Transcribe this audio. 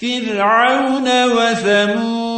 فرعون وثمود